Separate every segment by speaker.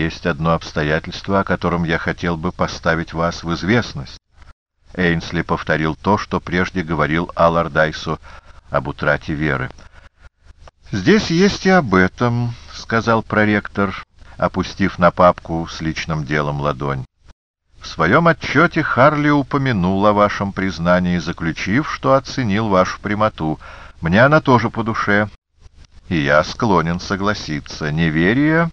Speaker 1: Есть одно обстоятельство, о котором я хотел бы поставить вас в известность. Эйнсли повторил то, что прежде говорил Аллардайсу об утрате веры. «Здесь есть и об этом», — сказал проректор, опустив на папку с личным делом ладонь. В своем отчете Харли упомянул о вашем признании, заключив, что оценил вашу прямоту. Мне она тоже по душе, и я склонен согласиться. Неверие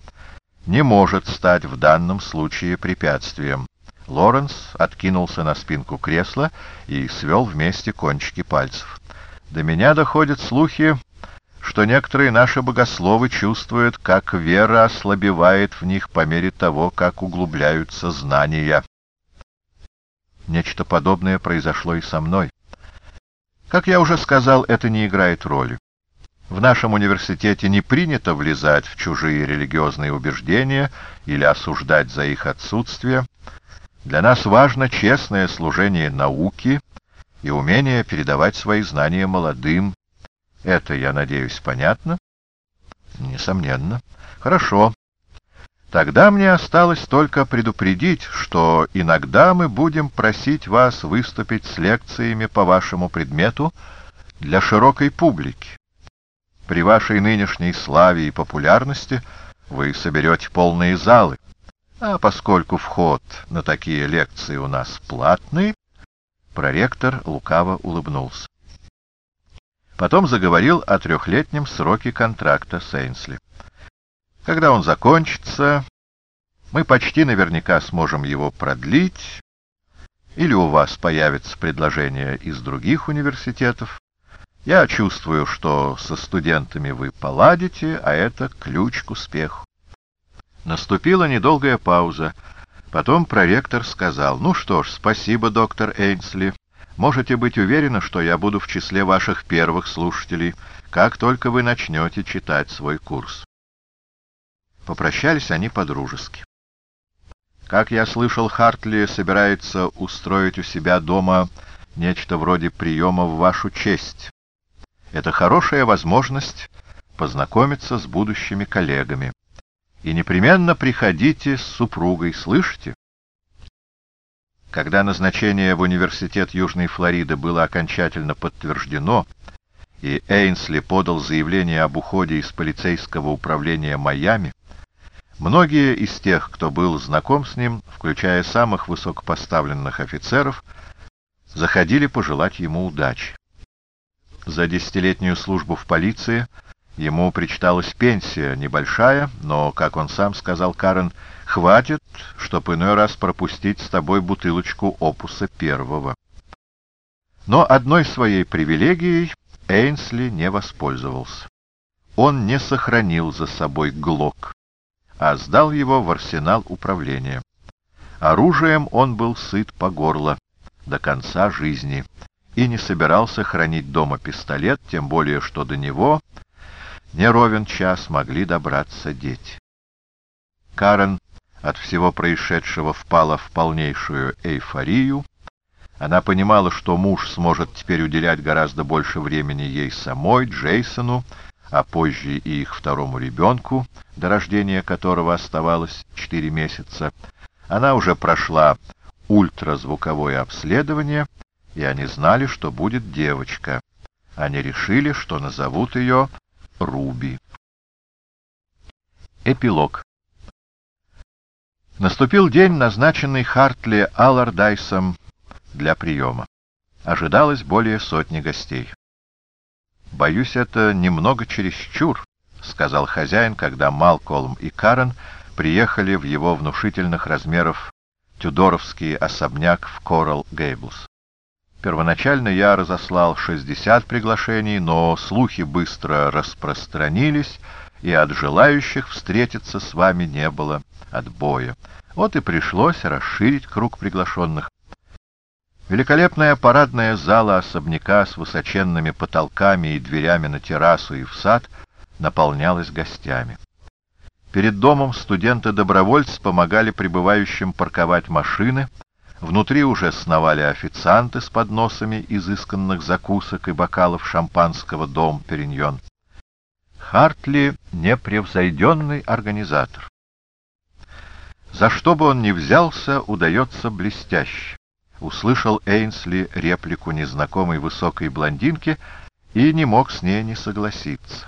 Speaker 1: не может стать в данном случае препятствием. Лоренс откинулся на спинку кресла и свел вместе кончики пальцев. До меня доходят слухи, что некоторые наши богословы чувствуют, как вера ослабевает в них по мере того, как углубляются знания. Нечто подобное произошло и со мной. Как я уже сказал, это не играет роли. В нашем университете не принято влезать в чужие религиозные убеждения или осуждать за их отсутствие. Для нас важно честное служение науке и умение передавать свои знания молодым. Это, я надеюсь, понятно? Несомненно. Хорошо. Тогда мне осталось только предупредить, что иногда мы будем просить вас выступить с лекциями по вашему предмету для широкой публики. При вашей нынешней славе и популярности вы соберете полные залы. А поскольку вход на такие лекции у нас платный, проректор лукаво улыбнулся. Потом заговорил о трехлетнем сроке контракта с Эйнсли. Когда он закончится, мы почти наверняка сможем его продлить, или у вас появится предложение из других университетов. Я чувствую, что со студентами вы поладите, а это ключ к успеху. Наступила недолгая пауза. Потом проректор сказал, «Ну что ж, спасибо, доктор Эйнсли. Можете быть уверены, что я буду в числе ваших первых слушателей, как только вы начнете читать свой курс». Попрощались они по-дружески. Как я слышал, Хартли собирается устроить у себя дома нечто вроде приема в вашу честь. Это хорошая возможность познакомиться с будущими коллегами. И непременно приходите с супругой, слышите? Когда назначение в университет Южной Флориды было окончательно подтверждено, и Эйнсли подал заявление об уходе из полицейского управления Майами, Многие из тех, кто был знаком с ним, включая самых высокопоставленных офицеров, заходили пожелать ему удачи. За десятилетнюю службу в полиции ему причиталась пенсия, небольшая, но, как он сам сказал Карен, хватит, чтоб иной раз пропустить с тобой бутылочку опуса первого. Но одной своей привилегией Эйнсли не воспользовался. Он не сохранил за собой глок а сдал его в арсенал управления. Оружием он был сыт по горло до конца жизни и не собирался хранить дома пистолет, тем более что до него не ровен час могли добраться дети. Карен от всего происшедшего впала в полнейшую эйфорию. Она понимала, что муж сможет теперь уделять гораздо больше времени ей самой, Джейсону, а позже и их второму ребенку, до рождения которого оставалось четыре месяца, она уже прошла ультразвуковое обследование, и они знали, что будет девочка. Они решили, что назовут ее Руби. Эпилог Наступил день, назначенный Хартли Аллардайсом для приема. Ожидалось более сотни гостей. «Боюсь, это немного чересчур», — сказал хозяин, когда Малколм и Карен приехали в его внушительных размеров тюдоровский особняк в Коралл Гейблс. Первоначально я разослал 60 приглашений, но слухи быстро распространились, и от желающих встретиться с вами не было отбоя. Вот и пришлось расширить круг приглашенных. Великолепная парадная зала особняка с высоченными потолками и дверями на террасу и в сад наполнялась гостями. Перед домом студенты-добровольцы помогали прибывающим парковать машины, внутри уже сновали официанты с подносами изысканных закусок и бокалов шампанского «Дом Периньон». Хартли — непревзойденный организатор. За что бы он ни взялся, удается блестяще. Услышал Эйнсли реплику незнакомой высокой блондинки и не мог с ней не согласиться.